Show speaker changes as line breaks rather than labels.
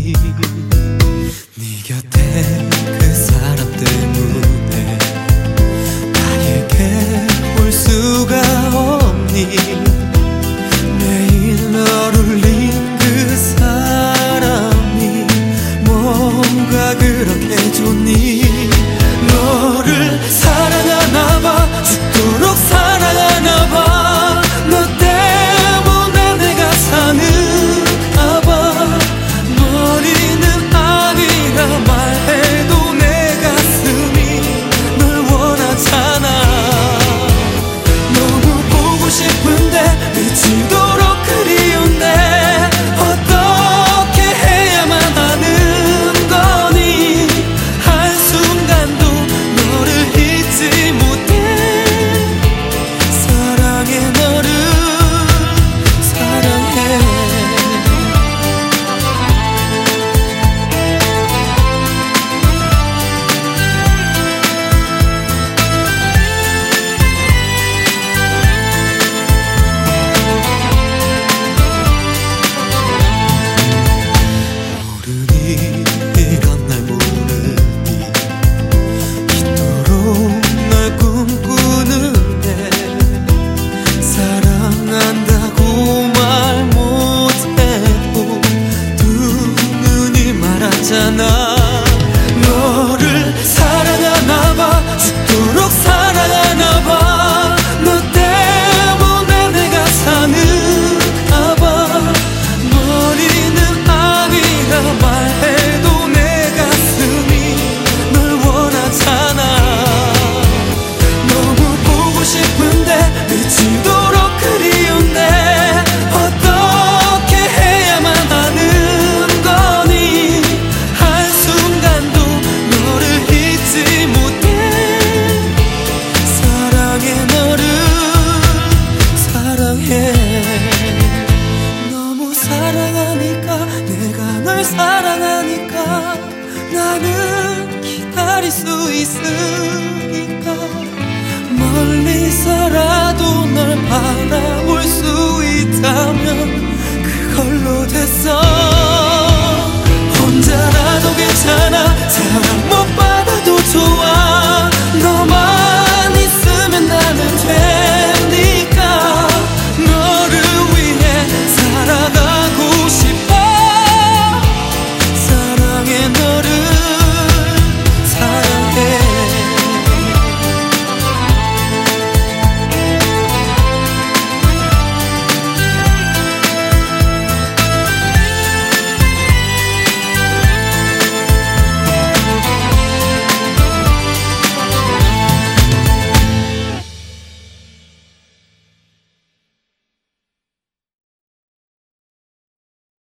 me. 있으니까 멀리서라도 널 바라볼 수 있다면 그걸로 됐어.